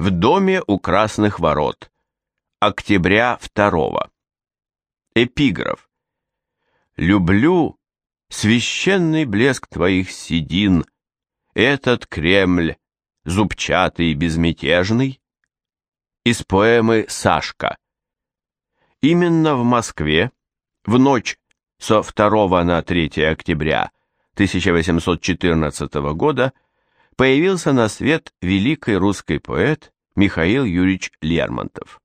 В доме у Красных ворот. Октября 2. Эпиграф. Люблю священный блеск твоих седин, этот Кремль, зубчатый и безмятежный. Из поэмы «Сашка». Именно в Москве в ночь со 2 на 3 октября 1814 года появился на свет великий русский поэт Михаил Юрьевич Лермонтов.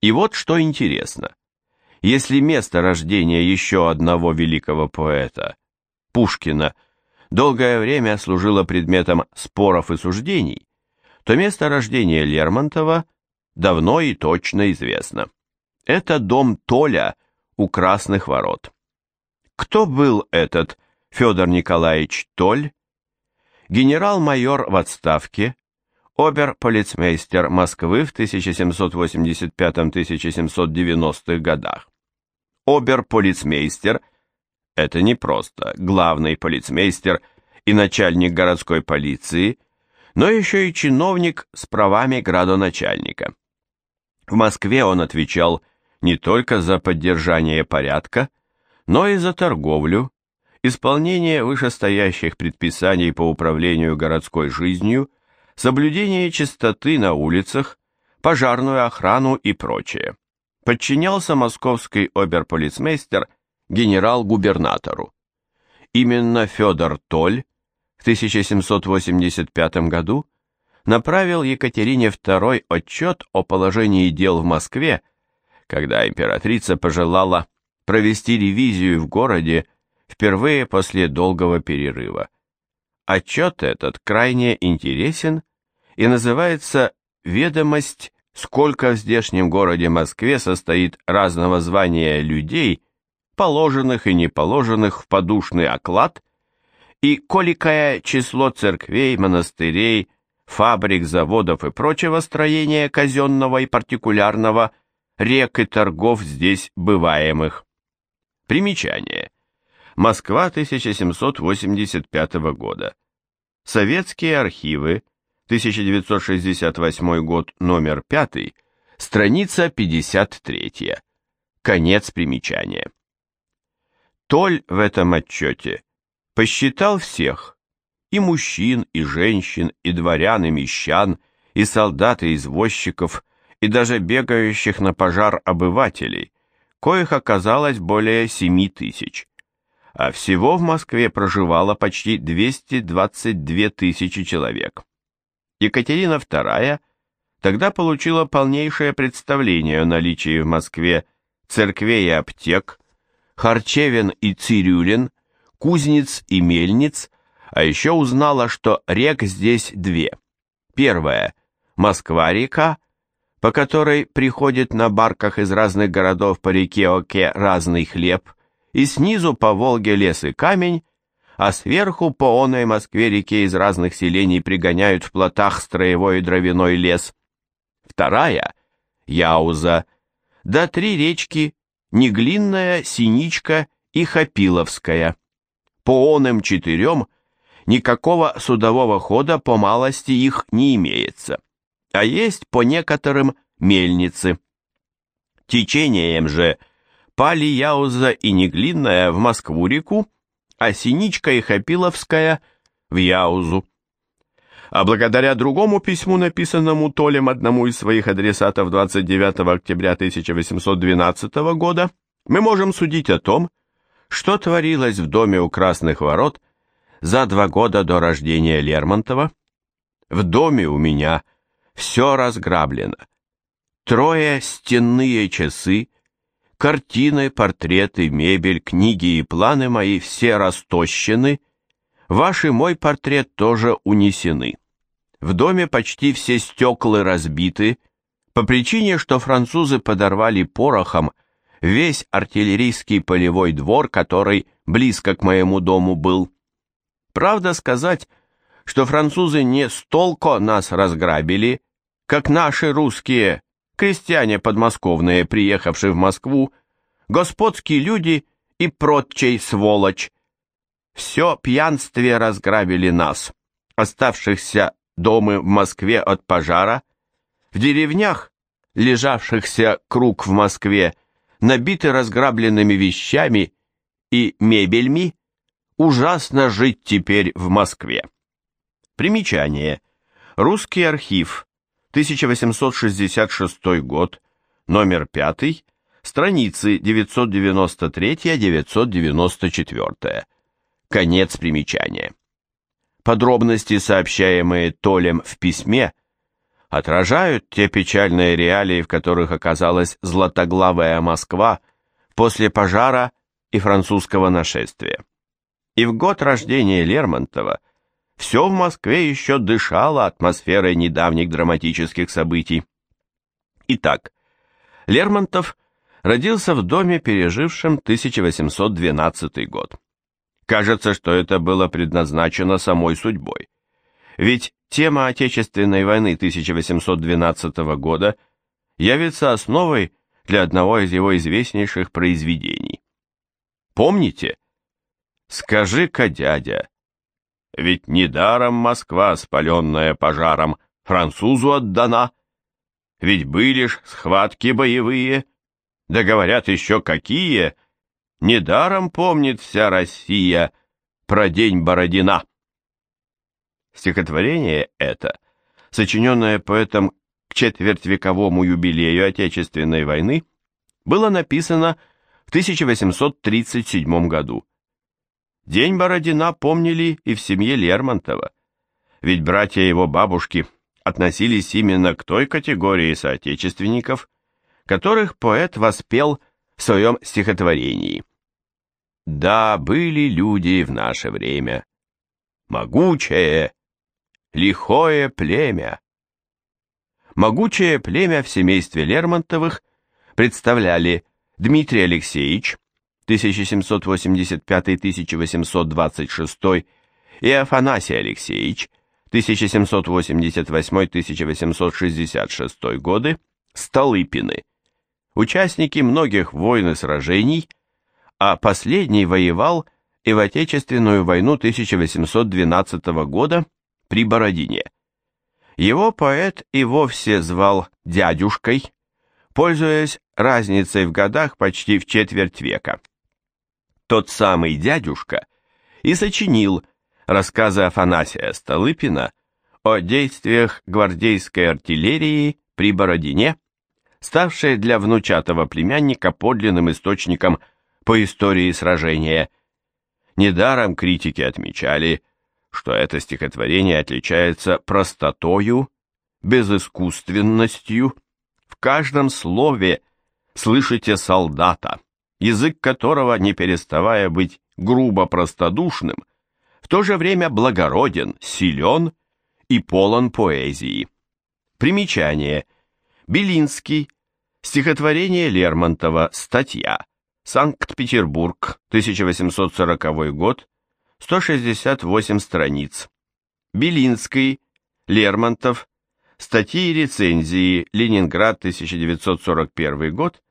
И вот что интересно. Если место рождения еще одного великого поэта, Пушкина, долгое время служило предметом споров и суждений, то место рождения Лермонтова давно и точно известно. Это дом Толя у Красных ворот. Кто был этот Федор Николаевич Толь? Генерал-майор в отставке, обер-полицмейстер Москвы в 1785-1790-х годах. Обер-полицмейстер – это не просто главный полицмейстер и начальник городской полиции, но еще и чиновник с правами градоначальника. В Москве он отвечал не только за поддержание порядка, но и за торговлю, исполнение вышестоящих предписаний по управлению городской жизнью, соблюдение чистоты на улицах, пожарную охрану и прочее. Подчинялся московский оберполицмейстер генерал-губернатору. Именно Федор Толь в 1785 году направил Екатерине II отчет о положении дел в Москве когда императрица пожелала провести ревизию в городе впервые после долгого перерыва. Отчет этот крайне интересен и называется «Ведомость, сколько в здешнем городе Москве состоит разного звания людей, положенных и неположенных в подушный оклад, и коликое число церквей, монастырей, фабрик, заводов и прочего строения казенного и партикулярного – рек и торгов здесь бываемых. Примечание. Москва 1785 года. Советские архивы, 1968 год, номер 5, страница 53. Конец примечания. Толь в этом отчете посчитал всех, и мужчин, и женщин, и дворян, и мещан, и солдат, и извозчиков, и даже бегающих на пожар обывателей, коих оказалось более 7 тысяч. А всего в Москве проживало почти 222 тысячи человек. Екатерина II тогда получила полнейшее представление о наличии в Москве церквей и аптек, харчевин и цирюлин, кузнец и мельниц, а еще узнала, что рек здесь две. Первая – Москва-река, по которой приходит на барках из разных городов по реке Оке разный хлеб, и снизу по Волге лес и камень, а сверху по оной Москве-реке из разных селений пригоняют в плотах строевой и дровяной лес. Вторая — Яуза, да три речки — Неглинная, Синичка и Хапиловская. По оным четырем никакого судового хода по малости их не имеется а есть по некоторым мельницы. Течением же пали Яуза и Неглинная в Москву-реку, а Синичка и Хапиловская в Яузу. А благодаря другому письму, написанному Толем одному из своих адресатов 29 октября 1812 года, мы можем судить о том, что творилось в доме у Красных Ворот за два года до рождения Лермонтова. В доме у меня – все разграблено. Трое стенные часы, картины, портреты, мебель, книги и планы мои все растощены, ваш и мой портрет тоже унесены. В доме почти все стекла разбиты, по причине, что французы подорвали порохом весь артиллерийский полевой двор, который близко к моему дому был. Правда сказать, что французы не столко нас разграбили, как наши русские, крестьяне подмосковные, приехавшие в Москву, господские люди и прочей сволочь. Все пьянстве разграбили нас, оставшихся дома в Москве от пожара, В деревнях, лежавшихся круг в Москве, набиты разграбленными вещами и мебельми, ужасно жить теперь в Москве. Примечание. Русский архив, 1866 год, номер 5, страницы 993-994. Конец примечания. Подробности, сообщаемые Толем в письме, отражают те печальные реалии, в которых оказалась златоглавая Москва после пожара и французского нашествия. И в год рождения Лермонтова все в Москве еще дышало атмосферой недавних драматических событий. Итак, Лермонтов родился в доме, пережившем 1812 год. Кажется, что это было предназначено самой судьбой. Ведь тема Отечественной войны 1812 года явится основой для одного из его известнейших произведений. Помните? Скажи-ка, дядя, ведь недаром Москва, спаленная пожаром, французу отдана. Ведь были ж схватки боевые, да говорят еще какие, недаром помнит вся Россия про день Бородина. Стихотворение это, сочиненное поэтом к четвертьвековому юбилею Отечественной войны, было написано в 1837 году. День Бородина помнили и в семье Лермонтова, ведь братья его бабушки относились именно к той категории соотечественников, которых поэт воспел в своем стихотворении. Да, были люди в наше время, могучее, лихое племя. Могучее племя в семействе Лермонтовых представляли Дмитрий Алексеевич, 1785-1826, и Афанасий Алексеевич, 1788-1866 годы, Столыпины, участники многих войн и сражений, а последний воевал и в Отечественную войну 1812 года при Бородине. Его поэт и вовсе звал дядюшкой, пользуясь разницей в годах почти в четверть века. Тот самый дядюшка и сочинил рассказы Афанасия Столыпина о действиях гвардейской артиллерии при Бородине, ставшей для внучатого племянника подлинным источником по истории сражения. Недаром критики отмечали, что это стихотворение отличается простотою, безыскусственностью, в каждом слове слышите солдата, язык которого, не переставая быть грубо простодушным, в то же время благороден, силен и полон поэзии. Примечание. Белинский. Стихотворение Лермонтова. Статья. Санкт-Петербург, 1840 год. 168 страниц. Белинский. Лермонтов. Статьи и рецензии. Ленинград, 1941 год.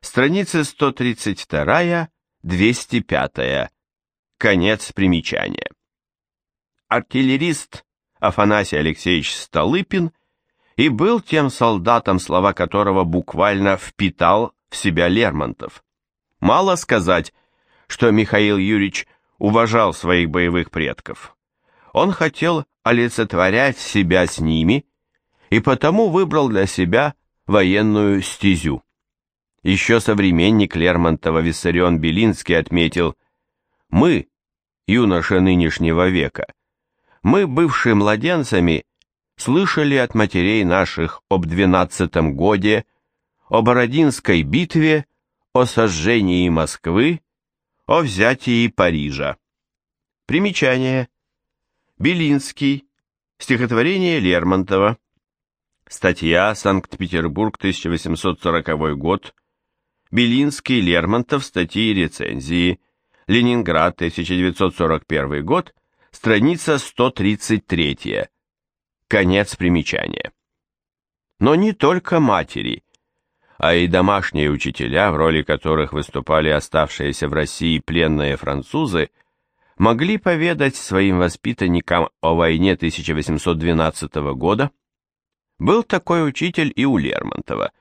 Страницы 132-205. Конец примечания. Артиллерист Афанасий Алексеевич Столыпин и был тем солдатом, слова которого буквально впитал в себя Лермонтов. Мало сказать, что Михаил Юрьевич уважал своих боевых предков. Он хотел олицетворять себя с ними и потому выбрал для себя военную стезю. Еще современник Лермонтова Виссарион Белинский отметил «Мы, юноши нынешнего века, мы, бывшие младенцами, слышали от матерей наших об двенадцатом годе, о Бородинской битве, о сожжении Москвы, о взятии Парижа. Примечание. Белинский. Стихотворение Лермонтова. Статья «Санкт-Петербург, 1840 год». Белинский, Лермонтов, статьи и рецензии. Ленинград, 1941 год. Страница 133. Конец примечания. Но не только матери, а и домашние учителя, в роли которых выступали оставшиеся в России пленные французы, могли поведать своим воспитанникам о войне 1812 года. Был такой учитель и у Лермонтова.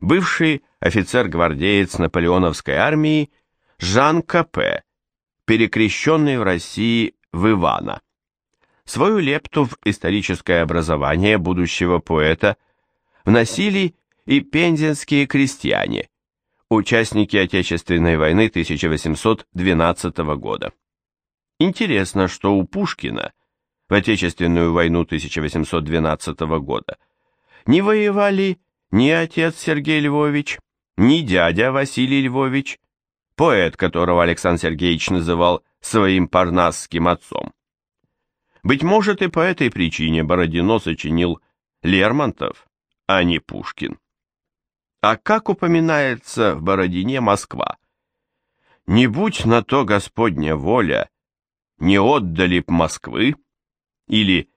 Бывший офицер-гвардеец наполеоновской армии Жан Капе, перекрещенный в России в Ивана. Свою лепту в историческое образование будущего поэта вносили и пензенские крестьяне, участники Отечественной войны 1812 года. Интересно, что у Пушкина в Отечественную войну 1812 года не воевали ни отец Сергей Львович, ни дядя Василий Львович, поэт, которого Александр Сергеевич называл своим парнасским отцом. Быть может, и по этой причине Бородино сочинил Лермонтов, а не Пушкин. А как упоминается в Бородине Москва? Не будь на то Господня воля, не отдали б Москвы? Или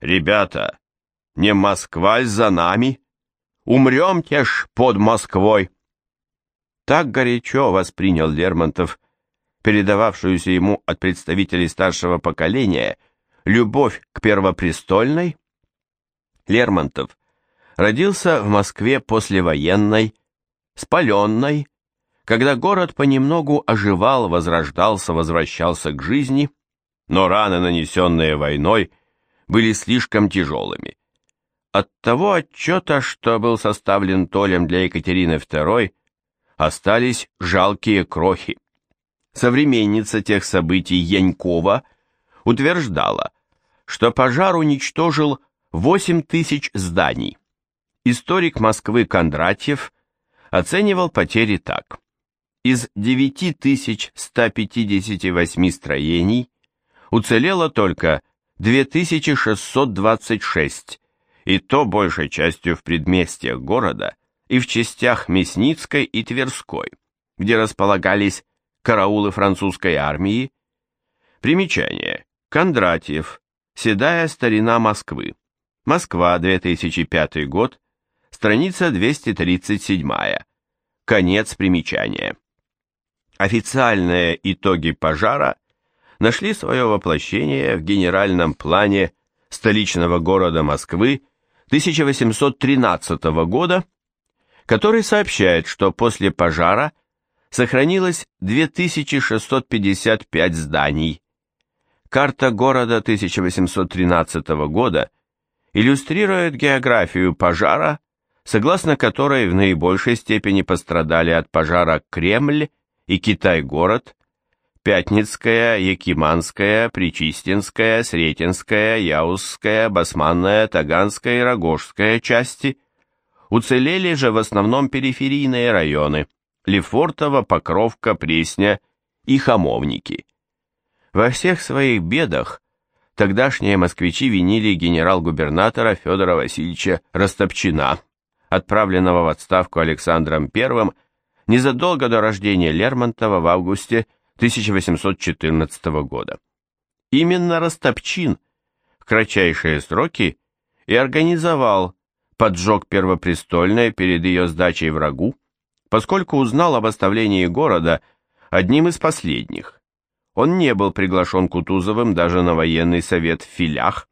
«Ребята, не Москва за нами? Умрем-те ж под Москвой!» Так горячо воспринял Лермонтов передававшуюся ему от представителей старшего поколения любовь к первопрестольной. Лермонтов родился в Москве послевоенной, спаленной, когда город понемногу оживал, возрождался, возвращался к жизни, но раны, нанесенные войной, были слишком тяжелыми. От того отчета, что был составлен Толем для Екатерины II, остались жалкие крохи. Современница тех событий Янькова утверждала, что пожар уничтожил 8 тысяч зданий. Историк Москвы Кондратьев оценивал потери так. Из 9158 строений уцелело только 2626, и то большей частью в предместьях города и в частях Мясницкой и Тверской, где располагались караулы французской армии. Примечание. Кондратьев. Седая старина Москвы. Москва, 2005 год страница 237, конец примечания. Официальные итоги пожара нашли свое воплощение в генеральном плане столичного города Москвы 1813 года, который сообщает, что после пожара сохранилось 2655 зданий. Карта города 1813 года иллюстрирует географию пожара согласно которой в наибольшей степени пострадали от пожара Кремль и Китай-город, Пятницкая, Якиманская, Причистинская, Сретенская, Яузская, Басманная, Таганская и Рогожская части. Уцелели же в основном периферийные районы – Лефортово, Покровка, Пресня и Хамовники. Во всех своих бедах тогдашние москвичи винили генерал-губернатора Федора Васильевича Растопчина – отправленного в отставку Александром I незадолго до рождения Лермонтова в августе 1814 года. Именно Растопчин в кратчайшие сроки и организовал поджог Первопрестольной перед ее сдачей врагу, поскольку узнал об оставлении города одним из последних. Он не был приглашен Кутузовым даже на военный совет в Филях,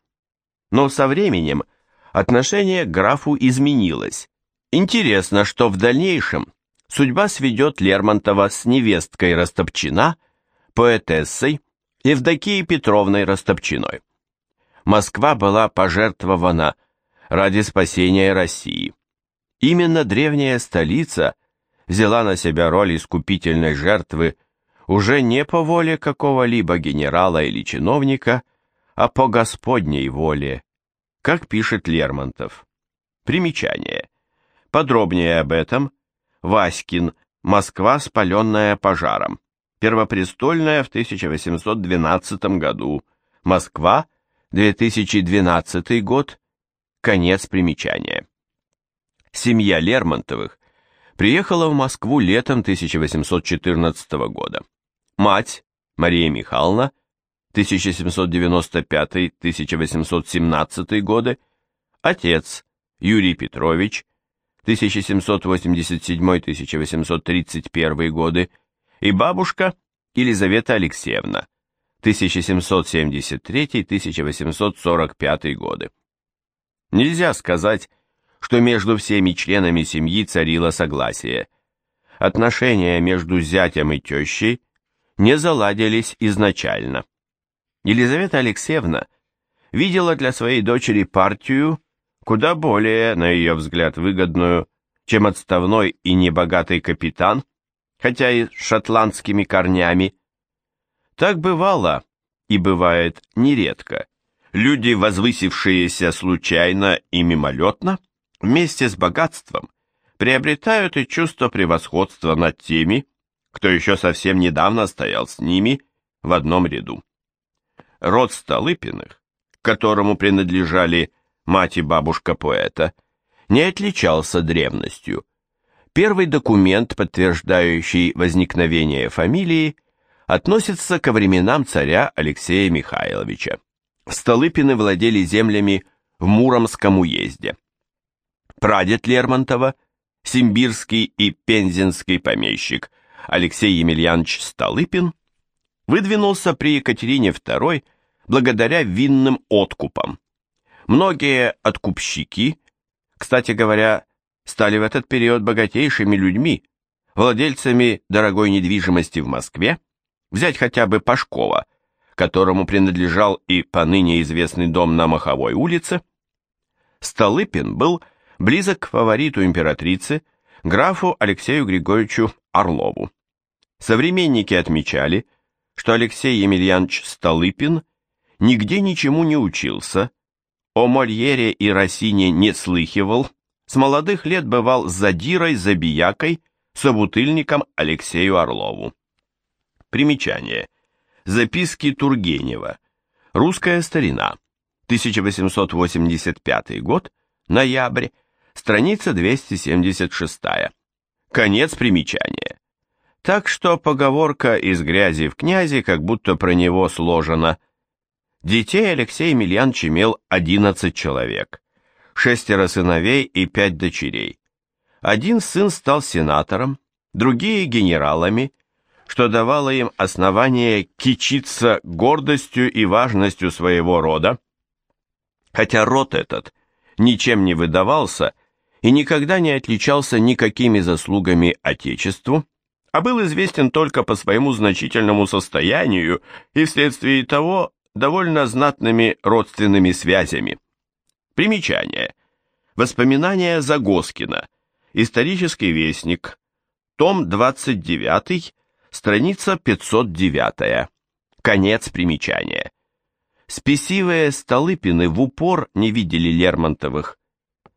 но со временем отношение к графу изменилось. Интересно, что в дальнейшем судьба сведет Лермонтова с невесткой Растопчина, поэтессой Евдокией Петровной Растопчиной. Москва была пожертвована ради спасения России. Именно древняя столица взяла на себя роль искупительной жертвы уже не по воле какого-либо генерала или чиновника, а по Господней воле, как пишет Лермонтов. Примечание. Подробнее об этом Васькин, Москва, спаленная пожаром. Первопрестольная в 1812 году. Москва, 2012 год. Конец примечания. Семья Лермонтовых приехала в Москву летом 1814 года. Мать, Мария Михайловна, 1795-1817 годы, отец Юрий Петрович, 1787-1831 годы, и бабушка Елизавета Нельзя сказать, что между всеми членами семьи царило согласие. Отношения между зятем и тещей не заладились изначально. Елизавета Алексеевна видела для своей дочери партию, куда более, на ее взгляд, выгодную, чем отставной и небогатый капитан, хотя и с шотландскими корнями. Так бывало, и бывает нередко. Люди, возвысившиеся случайно и мимолетно, вместе с богатством, приобретают и чувство превосходства над теми, кто еще совсем недавно стоял с ними в одном ряду. Род Столыпиных, которому принадлежали мать и бабушка поэта, не отличался древностью. Первый документ, подтверждающий возникновение фамилии, относится ко временам царя Алексея Михайловича. Столыпины владели землями в Муромском уезде. Прадед Лермонтова, симбирский и пензенский помещик Алексей Емельянович Столыпин, выдвинулся при Екатерине II благодаря винным откупам. Многие откупщики, кстати говоря, стали в этот период богатейшими людьми, владельцами дорогой недвижимости в Москве, взять хотя бы Пашкова, которому принадлежал и поныне известный дом на Маховой улице. Столыпин был близок к фавориту императрицы, графу Алексею Григорьевичу Орлову. Современники отмечали, что Алексей Емельянович Столыпин нигде ничему не учился, о Мольере и Рассине не слыхивал, с молодых лет бывал задирой, забиякой, собутыльником Алексею Орлову. Примечание. Записки Тургенева. Русская старина. 1885 год. Ноябрь. Страница 276. Конец примечания. Так что поговорка «из грязи в князи» как будто про него сложена. Детей Алексей Емельянович имел 11 человек, шестеро сыновей и пять дочерей. Один сын стал сенатором, другие генералами, что давало им основание кичиться гордостью и важностью своего рода. Хотя род этот ничем не выдавался и никогда не отличался никакими заслугами Отечеству, а был известен только по своему значительному состоянию и вследствие того довольно знатными родственными связями. Примечание. Воспоминания Загоскина. Исторический вестник. Том 29, страница 509. Конец примечания. Спесивые Столыпины в упор не видели Лермонтовых.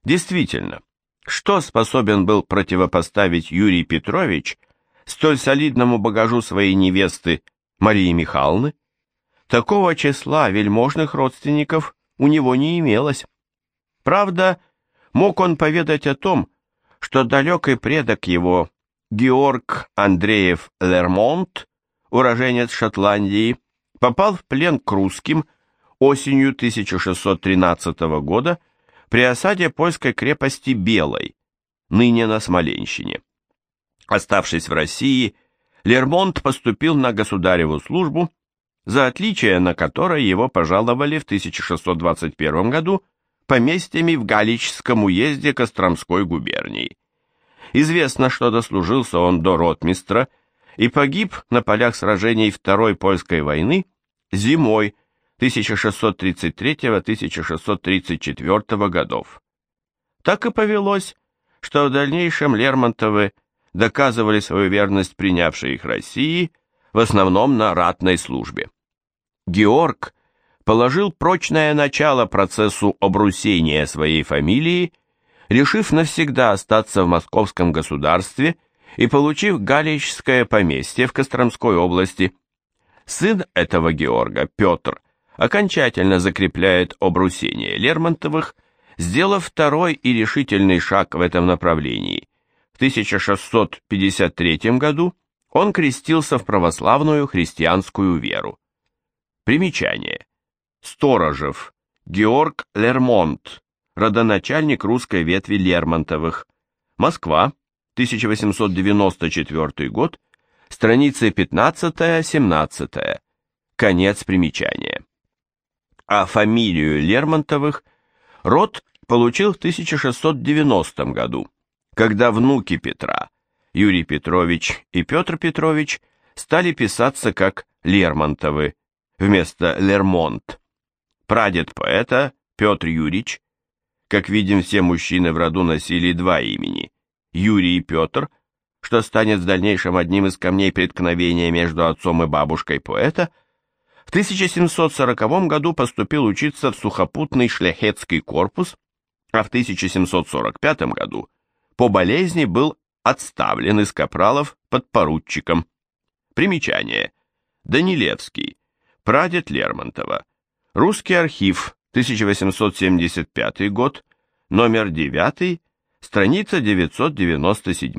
Действительно, что способен был противопоставить Юрий Петрович столь солидному багажу своей невесты Марии Михайловны? Такого числа вельможных родственников у него не имелось. Правда, мог он поведать о том, что далекий предок его, Георг Андреев Лермонт, уроженец Шотландии, попал в плен к русским осенью 1613 года при осаде польской крепости Белой, ныне на Смоленщине. Оставшись в России, Лермонт поступил на государеву службу за отличие на которое его пожаловали в 1621 году поместьями в Галичском уезде Костромской губернии. Известно, что дослужился он до ротмистра и погиб на полях сражений Второй польской войны зимой 1633-1634 годов. Так и повелось, что в дальнейшем Лермонтовы доказывали свою верность принявшей их России в основном на ратной службе. Георг положил прочное начало процессу обрусения своей фамилии, решив навсегда остаться в московском государстве и получив галичское поместье в Костромской области. Сын этого Георга, Петр, окончательно закрепляет обрусение Лермонтовых, сделав второй и решительный шаг в этом направлении. В 1653 году он крестился в православную христианскую веру. Примечание. Сторожев. Георг Лермонт. Родоначальник русской ветви Лермонтовых. Москва. 1894 год. Страницы 15-17. Конец примечания. А фамилию Лермонтовых род получил в 1690 году, когда внуки Петра, Юрий Петрович и Петр Петрович, стали писаться как Лермонтовы вместо Лермонт. Прадед поэта Петр Юрьевич, как видим, все мужчины в роду носили два имени – Юрий и Петр, что станет в дальнейшем одним из камней преткновения между отцом и бабушкой поэта, в 1740 году поступил учиться в сухопутный шляхетский корпус, а в 1745 году по болезни был отставлен из капралов под поручиком. Примечание. Данилевский. Прадед Лермонтова. Русский архив. 1875 год. Номер 9. Страница 997.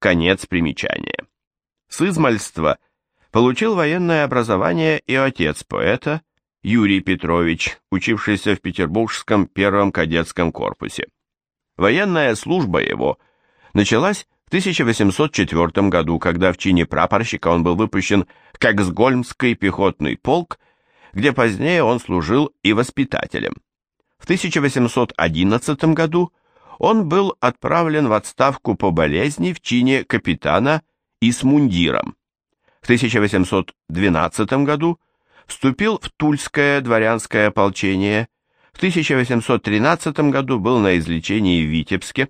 Конец примечания. С измальства получил военное образование и отец поэта Юрий Петрович, учившийся в Петербургском первом кадетском корпусе. Военная служба его началась в 1804 году, когда в чине прапорщика он был выпущен в Кексгольмский пехотный полк, где позднее он служил и воспитателем. В 1811 году он был отправлен в отставку по болезни в чине капитана и с мундиром. В 1812 году вступил в Тульское дворянское ополчение, в 1813 году был на излечении в Витебске,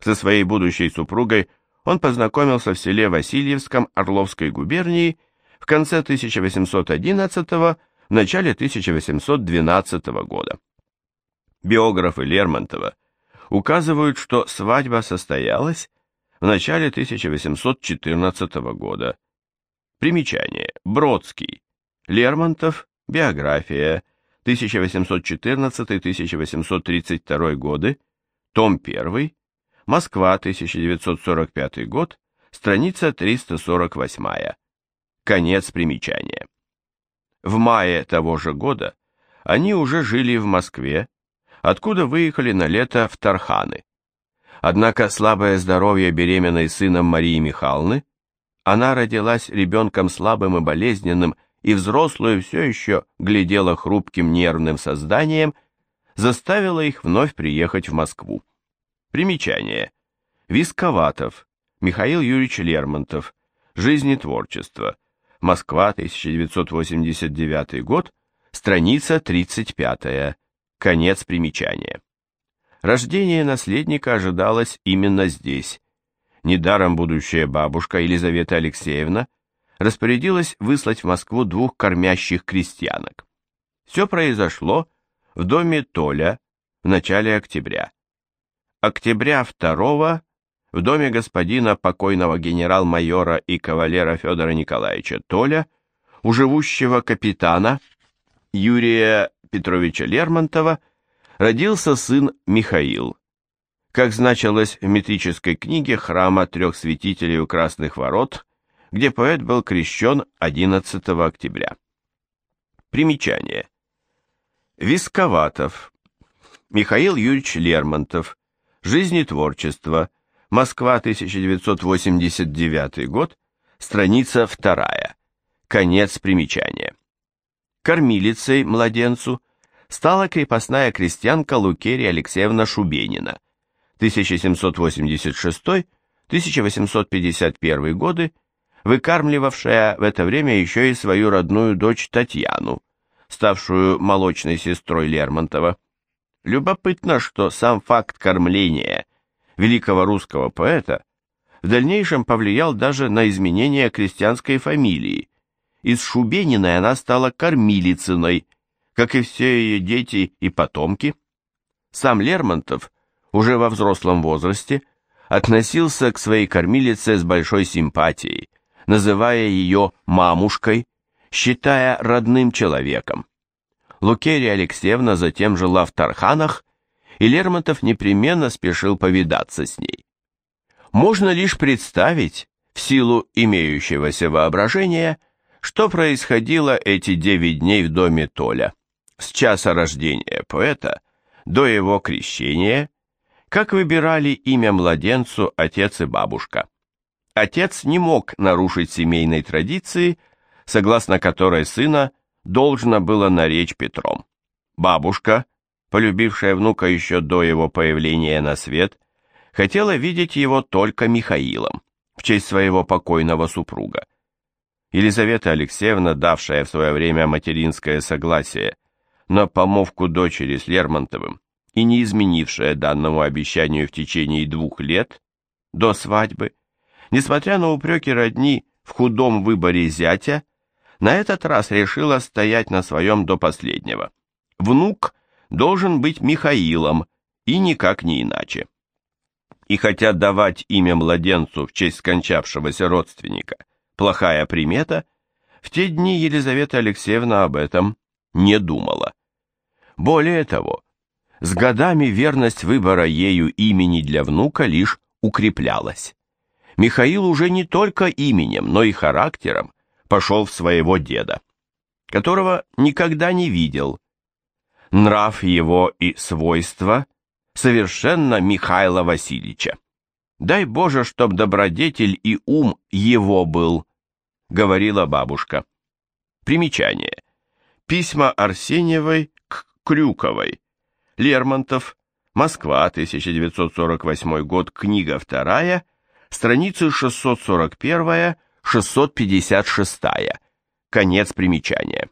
со своей будущей супругой он познакомился в селе Васильевском Орловской губернии в конце 1811 в начале 1812 года. Биографы Лермонтова указывают, что свадьба состоялась в начале 1814 года. Примечание. Бродский. Лермонтов. Биография. 1814-1832 годы. Том 1. Москва, 1945 год, страница 348. Конец примечания. В мае того же года они уже жили в Москве, откуда выехали на лето в Тарханы. Однако слабое здоровье беременной сыном Марии Михайловны, она родилась ребенком слабым и болезненным, и взрослую все еще глядела хрупким нервным созданием, заставила их вновь приехать в Москву. Примечание. Висковатов. Михаил Юрьевич Лермонтов. Жизнь и творчество. Москва, 1989 год. Страница 35. Конец примечания. Рождение наследника ожидалось именно здесь. Недаром будущая бабушка Елизавета Алексеевна распорядилась выслать в Москву двух кормящих крестьянок. Все произошло в доме Толя в начале октября октября 2 в доме господина покойного генерал-майора и кавалера Федора Николаевича Толя у живущего капитана Юрия Петровича Лермонтова родился сын Михаил. Как значилось в метрической книге храма трех святителей у Красных Ворот, где поэт был крещен 11 октября. Примечание. Висковатов. Михаил Юрьевич Лермонтов. Жизнь и творчество. Москва, 1989 год. Страница 2. Конец примечания. Кормилицей младенцу стала крепостная крестьянка Лукерия Алексеевна Шубенина. 1786-1851 годы, выкармливавшая в это время еще и свою родную дочь Татьяну, ставшую молочной сестрой Лермонтова. Любопытно, что сам факт кормления великого русского поэта в дальнейшем повлиял даже на изменение крестьянской фамилии. Из Шубениной она стала Кормилицыной, как и все ее дети и потомки. Сам Лермонтов уже во взрослом возрасте относился к своей кормилице с большой симпатией, называя ее «мамушкой», считая родным человеком. Лукерия Алексеевна затем жила в Тарханах, и Лермонтов непременно спешил повидаться с ней. Можно лишь представить, в силу имеющегося воображения, что происходило эти девять дней в доме Толя, с часа рождения поэта до его крещения, как выбирали имя младенцу отец и бабушка. Отец не мог нарушить семейной традиции, согласно которой сына – должно было наречь Петром. Бабушка, полюбившая внука еще до его появления на свет, хотела видеть его только Михаилом, в честь своего покойного супруга. Елизавета Алексеевна, давшая в свое время материнское согласие на помовку дочери с Лермонтовым и не изменившая данному обещанию в течение двух лет до свадьбы, несмотря на упреки родни в худом выборе зятя, на этот раз решила стоять на своем до последнего. Внук должен быть Михаилом, и никак не иначе. И хотя давать имя младенцу в честь скончавшегося родственника – плохая примета, в те дни Елизавета Алексеевна об этом не думала. Более того, с годами верность выбора ею имени для внука лишь укреплялась. Михаил уже не только именем, но и характером пошел в своего деда, которого никогда не видел. Нрав его и свойства совершенно Михаила Васильевича. Дай Боже, чтоб добродетель и ум его был, говорила бабушка. Примечание. Письма Арсеньевой к Крюковой. Лермонтов. Москва, 1948 год, книга вторая, страницы 641-656. Конец примечания.